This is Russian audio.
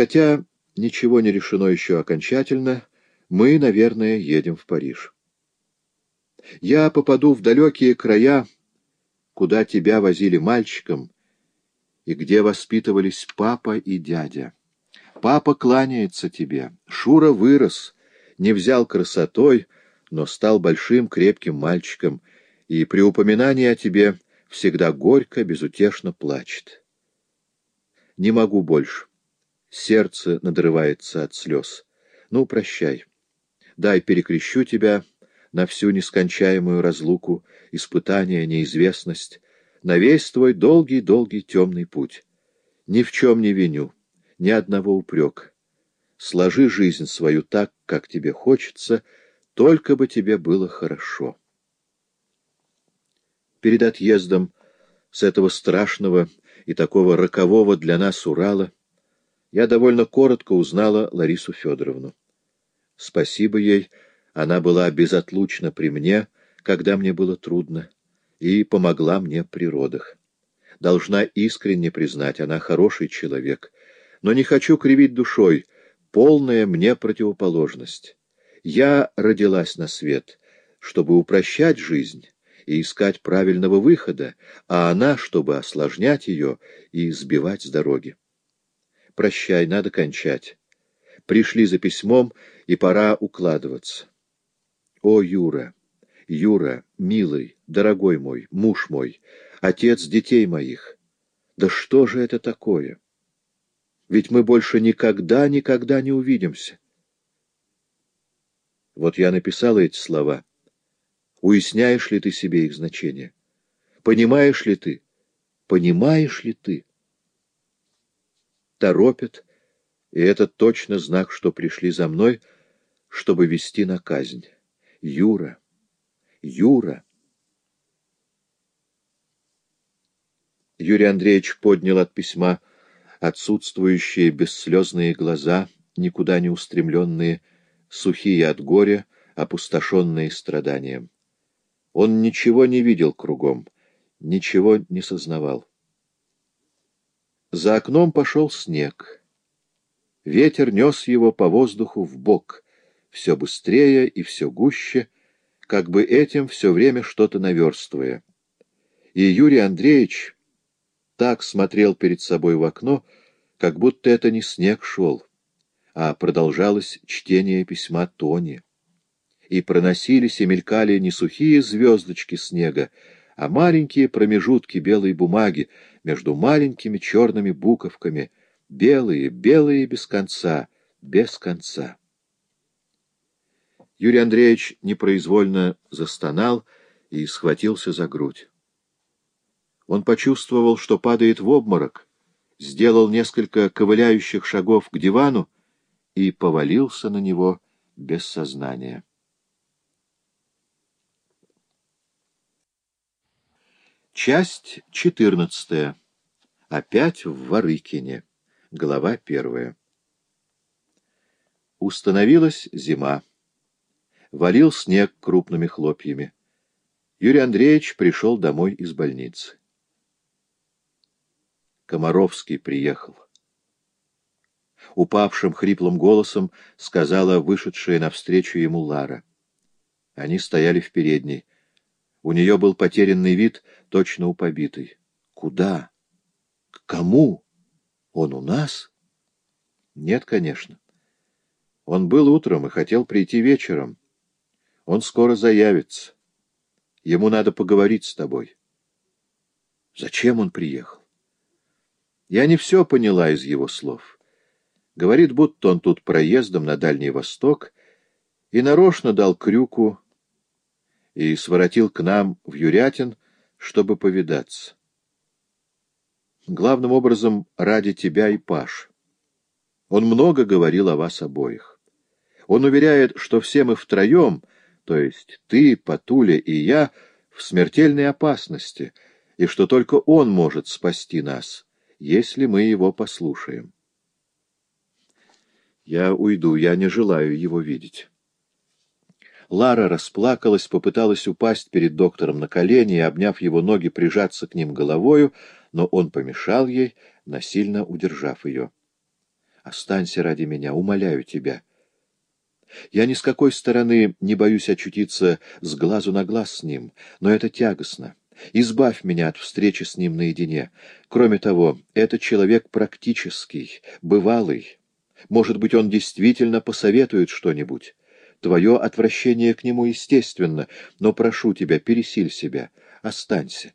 хотя ничего не решено еще окончательно, мы, наверное, едем в Париж. Я попаду в далекие края, куда тебя возили мальчиком, и где воспитывались папа и дядя. Папа кланяется тебе. Шура вырос, не взял красотой, но стал большим крепким мальчиком, и при упоминании о тебе всегда горько, безутешно плачет. Не могу больше. Сердце надрывается от слез. Ну, прощай. Дай перекрещу тебя на всю нескончаемую разлуку, испытание, неизвестность, на весь твой долгий-долгий темный путь. Ни в чем не виню, ни одного упрека. Сложи жизнь свою так, как тебе хочется, только бы тебе было хорошо. Перед отъездом с этого страшного и такого рокового для нас Урала я довольно коротко узнала Ларису Федоровну. Спасибо ей, она была безотлучна при мне, когда мне было трудно, и помогла мне при родах. Должна искренне признать, она хороший человек, но не хочу кривить душой, полная мне противоположность. Я родилась на свет, чтобы упрощать жизнь и искать правильного выхода, а она, чтобы осложнять ее и сбивать с дороги. Прощай, надо кончать. Пришли за письмом, и пора укладываться. О, Юра, Юра, милый, дорогой мой, муж мой, отец детей моих, да что же это такое? Ведь мы больше никогда-никогда не увидимся. Вот я написал эти слова. Уясняешь ли ты себе их значение? Понимаешь ли ты? Понимаешь ли ты? Торопят, и это точно знак, что пришли за мной, чтобы вести на казнь. Юра, Юра. Юрий Андреевич поднял от письма отсутствующие бесслезные глаза, никуда не устремленные, сухие от горя, опустошенные страданием. Он ничего не видел кругом, ничего не сознавал. За окном пошел снег. Ветер нес его по воздуху в бок, все быстрее и все гуще, как бы этим все время что-то наверстывая. И Юрий Андреевич так смотрел перед собой в окно, как будто это не снег шел, а продолжалось чтение письма Тони. И проносились и мелькали не сухие звездочки снега, а маленькие промежутки белой бумаги между маленькими черными буковками, белые, белые без конца, без конца. Юрий Андреевич непроизвольно застонал и схватился за грудь. Он почувствовал, что падает в обморок, сделал несколько ковыляющих шагов к дивану и повалился на него без сознания. Часть четырнадцатая. Опять в Варыкине. Глава первая. Установилась зима. Валил снег крупными хлопьями. Юрий Андреевич пришел домой из больницы. Комаровский приехал. Упавшим хриплым голосом сказала вышедшая навстречу ему Лара. Они стояли в передней. У нее был потерянный вид, точно у побитой. Куда? К кому? Он у нас? Нет, конечно. Он был утром и хотел прийти вечером. Он скоро заявится. Ему надо поговорить с тобой. Зачем он приехал? Я не все поняла из его слов. Говорит, будто он тут проездом на Дальний Восток и нарочно дал крюку и своротил к нам в Юрятин, чтобы повидаться. Главным образом ради тебя и Паш. Он много говорил о вас обоих. Он уверяет, что все мы втроем, то есть ты, Патуля и я, в смертельной опасности, и что только он может спасти нас если мы его послушаем. Я уйду, я не желаю его видеть. Лара расплакалась, попыталась упасть перед доктором на колени и, обняв его ноги, прижаться к ним головою, но он помешал ей, насильно удержав ее. Останься ради меня, умоляю тебя. Я ни с какой стороны не боюсь очутиться с глазу на глаз с ним, но это тягостно. Избавь меня от встречи с ним наедине. Кроме того, это человек практический, бывалый. Может быть, он действительно посоветует что-нибудь. Твое отвращение к нему естественно, но прошу тебя, пересиль себя, останься.